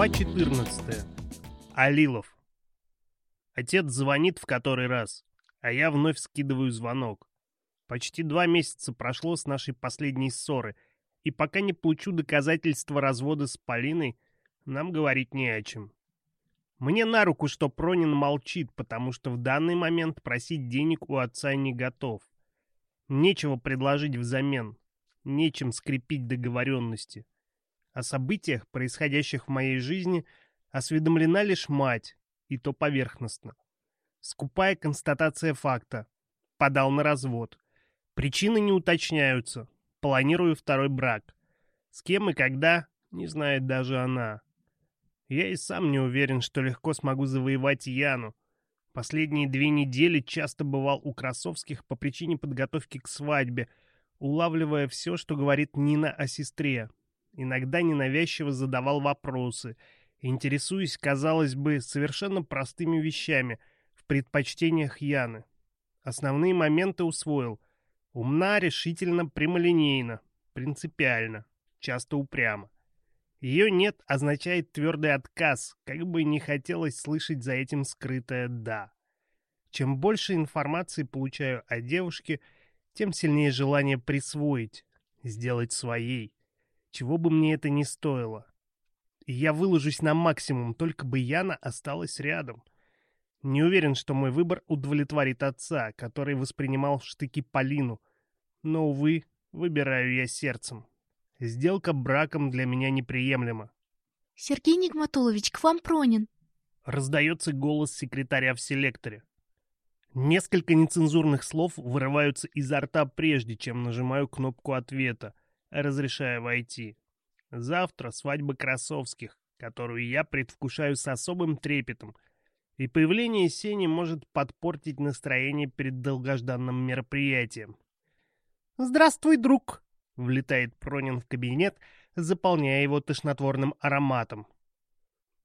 Глава 14. Алилов. Отец звонит в который раз, а я вновь скидываю звонок. Почти два месяца прошло с нашей последней ссоры, и пока не получу доказательства развода с Полиной, нам говорить не о чем. Мне на руку, что Пронин молчит, потому что в данный момент просить денег у отца не готов. Нечего предложить взамен, нечем скрепить договоренности о событиях, происходящих в моей жизни, осведомлена лишь мать, и то поверхностно. Скупая констатация факта. Подал на развод. Причины не уточняются. Планирую второй брак. С кем и когда, не знает даже она. Я и сам не уверен, что легко смогу завоевать Яну. Последние две недели часто бывал у Красовских по причине подготовки к свадьбе, улавливая все, что говорит Нина о сестре, иногда ненавязчиво задавал вопросы, интересуясь, казалось бы, совершенно простыми вещами в предпочтениях Яны. Основные моменты усвоил. Умна, решительно, прямолинейно, принципиально, часто упрямо. Ее «нет» означает твердый отказ, как бы не хотелось слышать за этим скрытое «да». Чем больше информации получаю о девушке, тем сильнее желание присвоить, сделать своей чего бы мне это ни стоило. И я выложусь на максимум, только бы Яна осталась рядом. Не уверен, что мой выбор удовлетворит отца, который воспринимал в штыки Полину. Но, увы, выбираю я сердцем. Сделка браком для меня неприемлема. «Сергей Нигматулович, к вам Пронин!» Раздается голос секретаря в селекторе. Несколько нецензурных слов вырываются изо рта прежде, чем нажимаю кнопку ответа разрешая войти. Завтра свадьба Красовских, которую я предвкушаю с особым трепетом, и появление Сени может подпортить настроение перед долгожданным мероприятием. «Здравствуй, друг!» — влетает Пронин в кабинет, заполняя его тошнотворным ароматом.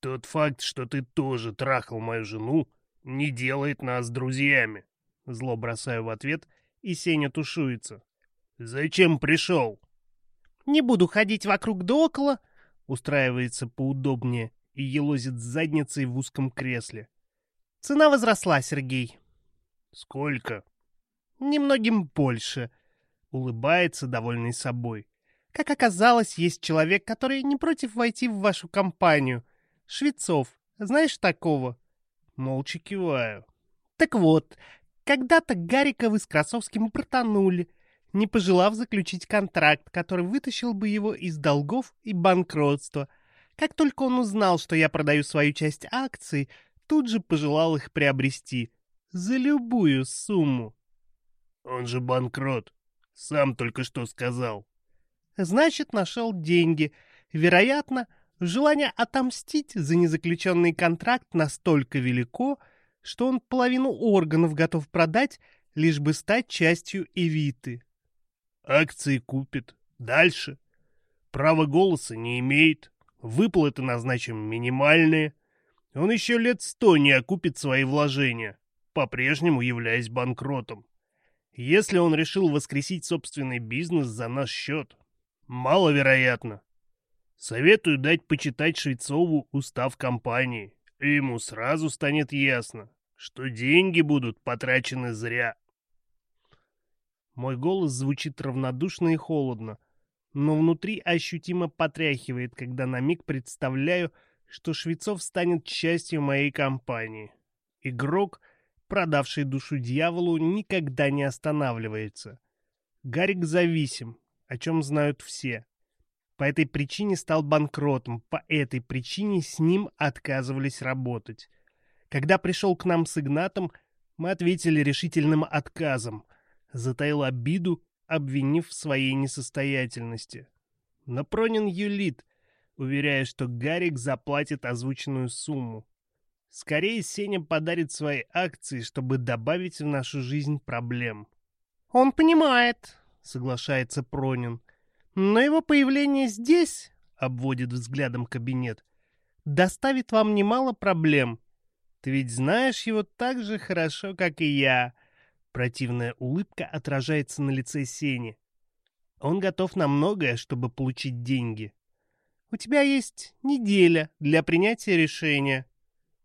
«Тот факт, что ты тоже трахал мою жену, не делает нас друзьями!» Зло бросаю в ответ, и Сеня тушуется. «Зачем пришел?» Не буду ходить вокруг да около!» Устраивается поудобнее и елозит с задницей в узком кресле. «Цена возросла, Сергей!» «Сколько?» «Немногим больше!» Улыбается, довольный собой. «Как оказалось, есть человек, который не против войти в вашу компанию. Швецов, знаешь такого?» Молча киваю. «Так вот, когда-то Гариковы с Красовским протонули не пожелав заключить контракт, который вытащил бы его из долгов и банкротства. Как только он узнал, что я продаю свою часть акций, тут же пожелал их приобрести. За любую сумму. Он же банкрот. Сам только что сказал. Значит, нашел деньги. Вероятно, желание отомстить за незаключенный контракт настолько велико, что он половину органов готов продать, лишь бы стать частью Эвиты акции купит. Дальше. Права голоса не имеет. Выплаты назначим минимальные. Он еще лет сто не окупит свои вложения, по-прежнему являясь банкротом. Если он решил воскресить собственный бизнес за наш счет, маловероятно. Советую дать почитать Швецову устав компании. Ему сразу станет ясно, что деньги будут потрачены зря. Мой голос звучит равнодушно и холодно, но внутри ощутимо потряхивает, когда на миг представляю, что Швецов станет частью моей компании. Игрок, продавший душу дьяволу, никогда не останавливается. Гарик зависим, о чем знают все. По этой причине стал банкротом, по этой причине с ним отказывались работать. Когда пришел к нам с Игнатом, мы ответили решительным отказом затаил обиду, обвинив в своей несостоятельности. Но Пронин юлит, уверяя, что Гарик заплатит озвученную сумму. Скорее Сеня подарит свои акции, чтобы добавить в нашу жизнь проблем. «Он понимает», — соглашается Пронин. «Но его появление здесь», — обводит взглядом кабинет, — «доставит вам немало проблем. Ты ведь знаешь его так же хорошо, как и я», Противная улыбка отражается на лице Сени. Он готов на многое, чтобы получить деньги. У тебя есть неделя для принятия решения.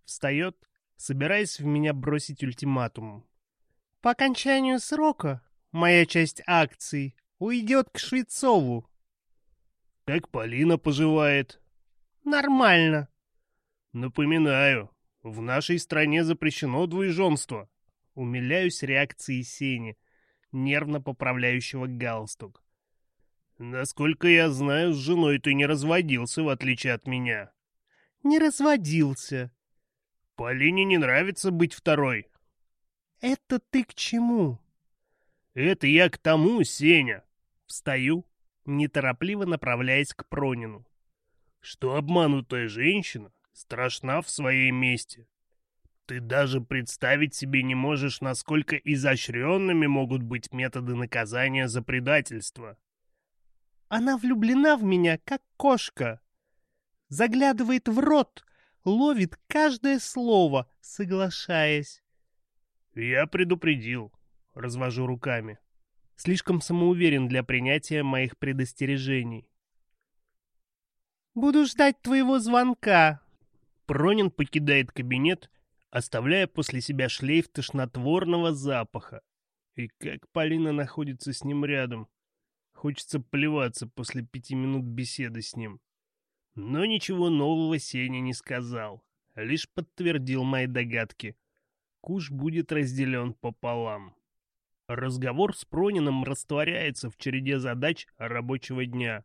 Встает, собираясь в меня бросить ультиматум. По окончанию срока моя часть акций уйдет к Швецову. Как Полина поживает? Нормально. Напоминаю, в нашей стране запрещено двоеженство умиляюсь реакцией Сени, нервно поправляющего галстук. «Насколько я знаю, с женой ты не разводился, в отличие от меня». «Не разводился». «Полине не нравится быть второй». «Это ты к чему?» «Это я к тому, Сеня». Встаю, неторопливо направляясь к Пронину. «Что обманутая женщина страшна в своей мести. Ты даже представить себе не можешь, насколько изощренными могут быть методы наказания за предательство. Она влюблена в меня, как кошка. Заглядывает в рот, ловит каждое слово, соглашаясь. Я предупредил. Развожу руками. Слишком самоуверен для принятия моих предостережений. Буду ждать твоего звонка. Пронин покидает кабинет — оставляя после себя шлейф тошнотворного запаха. И как Полина находится с ним рядом. Хочется плеваться после пяти минут беседы с ним. Но ничего нового Сеня не сказал, лишь подтвердил мои догадки. Куш будет разделен пополам. Разговор с Прониным растворяется в череде задач рабочего дня.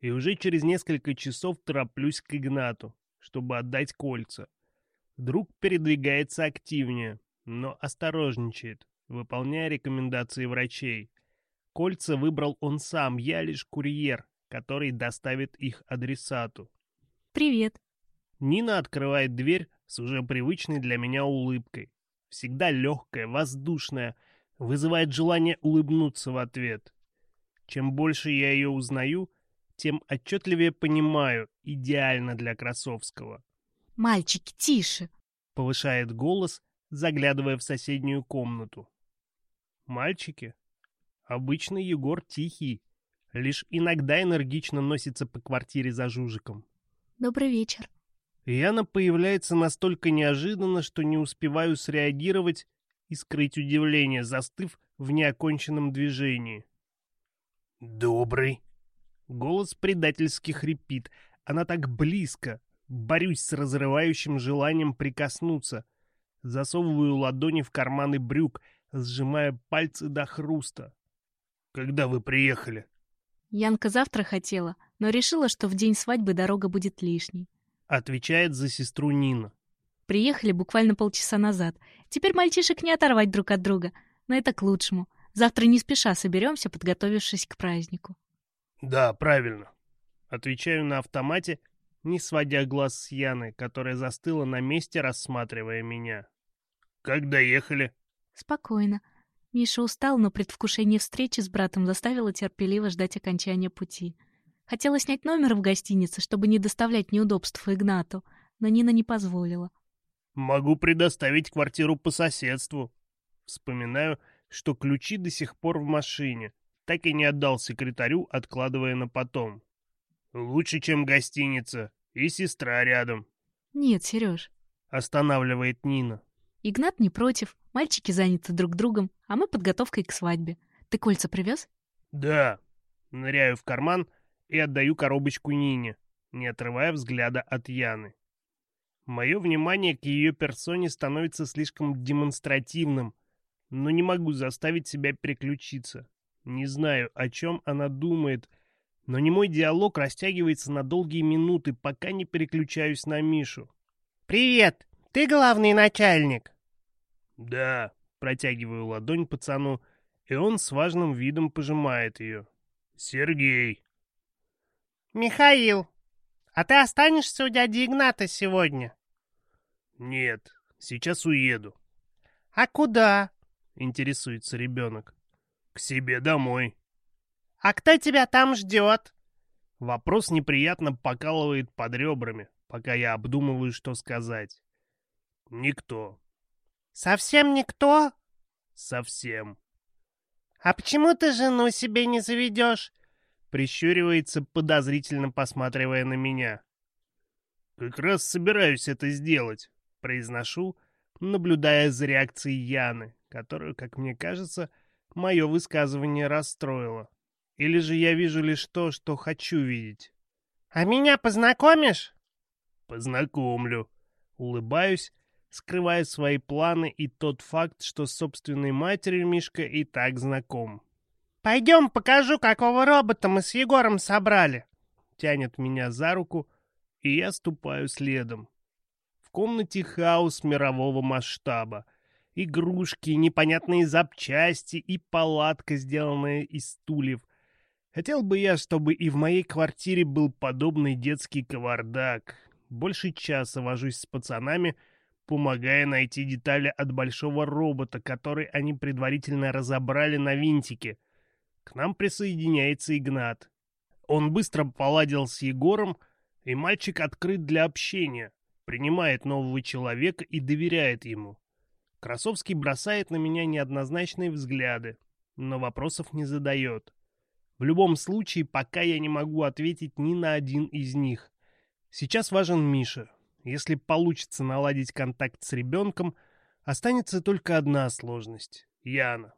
И уже через несколько часов тороплюсь к Игнату, чтобы отдать кольца. Друг передвигается активнее, но осторожничает, выполняя рекомендации врачей. Кольца выбрал он сам, я лишь курьер, который доставит их адресату. «Привет!» Нина открывает дверь с уже привычной для меня улыбкой. Всегда легкая, воздушная, вызывает желание улыбнуться в ответ. Чем больше я ее узнаю, тем отчетливее понимаю, идеально для Красовского. Мальчик, тише!» — повышает голос, заглядывая в соседнюю комнату. «Мальчики?» Обычно Егор тихий, лишь иногда энергично носится по квартире за жужиком. «Добрый вечер!» Яна появляется настолько неожиданно, что не успеваю среагировать и скрыть удивление, застыв в неоконченном движении. «Добрый!» Голос предательски хрипит. Она так близко, Борюсь с разрывающим желанием прикоснуться. Засовываю ладони в карманы брюк, сжимая пальцы до хруста. «Когда вы приехали?» Янка завтра хотела, но решила, что в день свадьбы дорога будет лишней. Отвечает за сестру Нина. Приехали буквально полчаса назад. Теперь мальчишек не оторвать друг от друга. Но это к лучшему. Завтра не спеша соберемся, подготовившись к празднику. Да, правильно. Отвечаю на автомате, не сводя глаз с Яны, которая застыла на месте, рассматривая меня. «Как доехали?» «Спокойно». Миша устал, но предвкушение встречи с братом заставило терпеливо ждать окончания пути. Хотела снять номер в гостинице, чтобы не доставлять неудобств Игнату, но Нина не позволила. «Могу предоставить квартиру по соседству». Вспоминаю, что ключи до сих пор в машине, так и не отдал секретарю, откладывая на потом. «Лучше, чем гостиница», и сестра рядом. Нет, Сереж. Останавливает Нина. Игнат не против. Мальчики заняты друг другом, а мы подготовкой к свадьбе. Ты кольца привез? Да. Ныряю в карман и отдаю коробочку Нине, не отрывая взгляда от Яны. Мое внимание к ее персоне становится слишком демонстративным, но не могу заставить себя переключиться. Не знаю, о чем она думает — но немой диалог растягивается на долгие минуты, пока не переключаюсь на Мишу. «Привет! Ты главный начальник?» «Да», — протягиваю ладонь пацану, и он с важным видом пожимает ее. «Сергей!» «Михаил, а ты останешься у дяди Игната сегодня?» «Нет, сейчас уеду». «А куда?» — интересуется ребенок. «К себе домой». «А кто тебя там ждет?» Вопрос неприятно покалывает под ребрами, пока я обдумываю, что сказать. «Никто». «Совсем никто?» «Совсем». «А почему ты жену себе не заведешь?» Прищуривается, подозрительно посматривая на меня. «Как раз собираюсь это сделать», — произношу, наблюдая за реакцией Яны, которую, как мне кажется, мое высказывание расстроило. Или же я вижу лишь то, что хочу видеть. А меня познакомишь? Познакомлю. Улыбаюсь, скрывая свои планы и тот факт, что с собственной матерью Мишка и так знаком. Пойдем покажу, какого робота мы с Егором собрали. Тянет меня за руку, и я ступаю следом. В комнате хаос мирового масштаба — игрушки, непонятные запчасти и палатка, сделанная из стульев, Хотел бы я, чтобы и в моей квартире был подобный детский кавардак. Больше часа вожусь с пацанами, помогая найти детали от большого робота, который они предварительно разобрали на винтики. К нам присоединяется Игнат. Он быстро поладил с Егором, и мальчик открыт для общения, принимает нового человека и доверяет ему. Красовский бросает на меня неоднозначные взгляды, но вопросов не задает. В любом случае, пока я не могу ответить ни на один из них. Сейчас важен Миша. Если получится наладить контакт с ребенком, останется только одна сложность — Яна.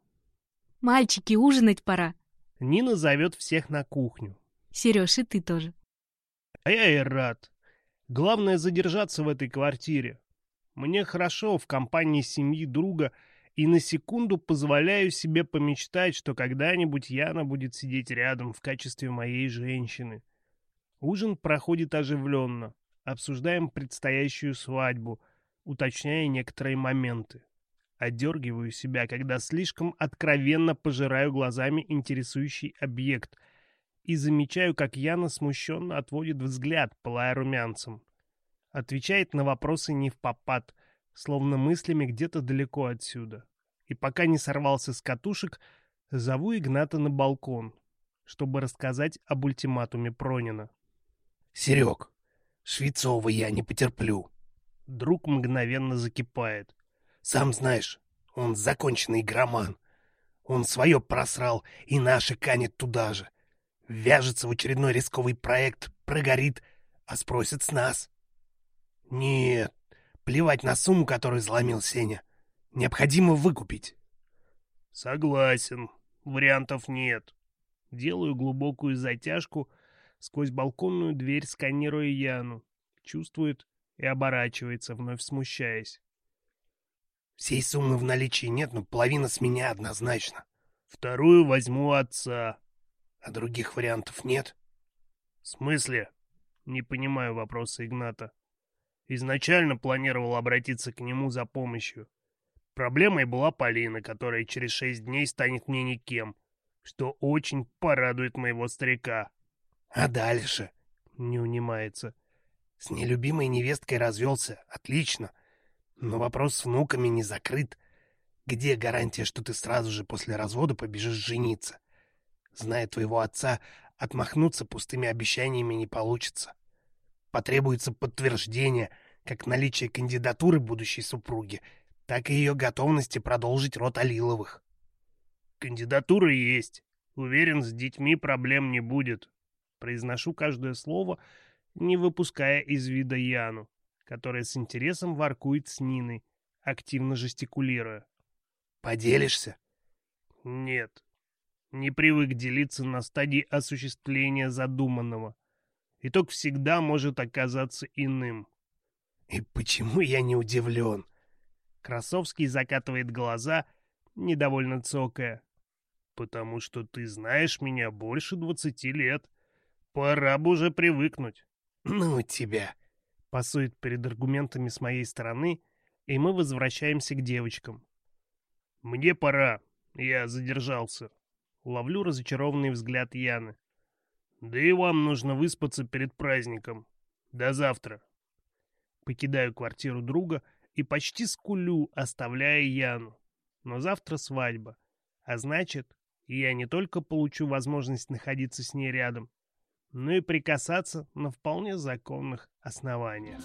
«Мальчики, ужинать пора!» Нина зовет всех на кухню. «Сереж, и ты тоже». «А я и рад. Главное задержаться в этой квартире. Мне хорошо в компании семьи друга — и на секунду позволяю себе помечтать, что когда-нибудь Яна будет сидеть рядом в качестве моей женщины. Ужин проходит оживленно. Обсуждаем предстоящую свадьбу, уточняя некоторые моменты. Одергиваю себя, когда слишком откровенно пожираю глазами интересующий объект и замечаю, как Яна смущенно отводит взгляд, пылая румянцем. Отвечает на вопросы не в попад – словно мыслями где-то далеко отсюда и пока не сорвался с катушек, зову Игната на балкон, чтобы рассказать об ультиматуме Пронина. «Серег, Швецова я не потерплю!» Друг мгновенно закипает. «Сам знаешь, он законченный громан. Он свое просрал, и наши канет туда же. Вяжется в очередной рисковый проект, прогорит, а спросит с нас. Нет, плевать на сумму, которую взломил Сеня необходимо выкупить. Согласен, вариантов нет. Делаю глубокую затяжку, сквозь балконную дверь сканируя Яну. Чувствует и оборачивается, вновь смущаясь. Всей суммы в наличии нет, но половина с меня однозначно. Вторую возьму отца. А других вариантов нет? В смысле? Не понимаю вопроса Игната. Изначально планировал обратиться к нему за помощью. Проблемой была Полина, которая через шесть дней станет мне никем, что очень порадует моего старика. А дальше? Не унимается. С нелюбимой невесткой развелся, отлично. Но вопрос с внуками не закрыт. Где гарантия, что ты сразу же после развода побежишь жениться? Зная твоего отца, отмахнуться пустыми обещаниями не получится. Потребуется подтверждение, как наличие кандидатуры будущей супруги, так и ее готовности продолжить род Алиловых. Кандидатура есть. Уверен, с детьми проблем не будет. Произношу каждое слово, не выпуская из вида Яну, которая с интересом воркует с Ниной, активно жестикулируя. «Поделишься?» «Нет. Не привык делиться на стадии осуществления задуманного. Итог всегда может оказаться иным». «И почему я не удивлен?» Красовский закатывает глаза, недовольно цокая. «Потому что ты знаешь меня больше двадцати лет. Пора бы уже привыкнуть». «Ну тебя!» — пасует перед аргументами с моей стороны, и мы возвращаемся к девочкам. «Мне пора. Я задержался». Ловлю разочарованный взгляд Яны. «Да и вам нужно выспаться перед праздником. До завтра». Покидаю квартиру друга — и почти скулю, оставляя Яну. Но завтра свадьба. А значит, я не только получу возможность находиться с ней рядом, но и прикасаться на вполне законных основаниях.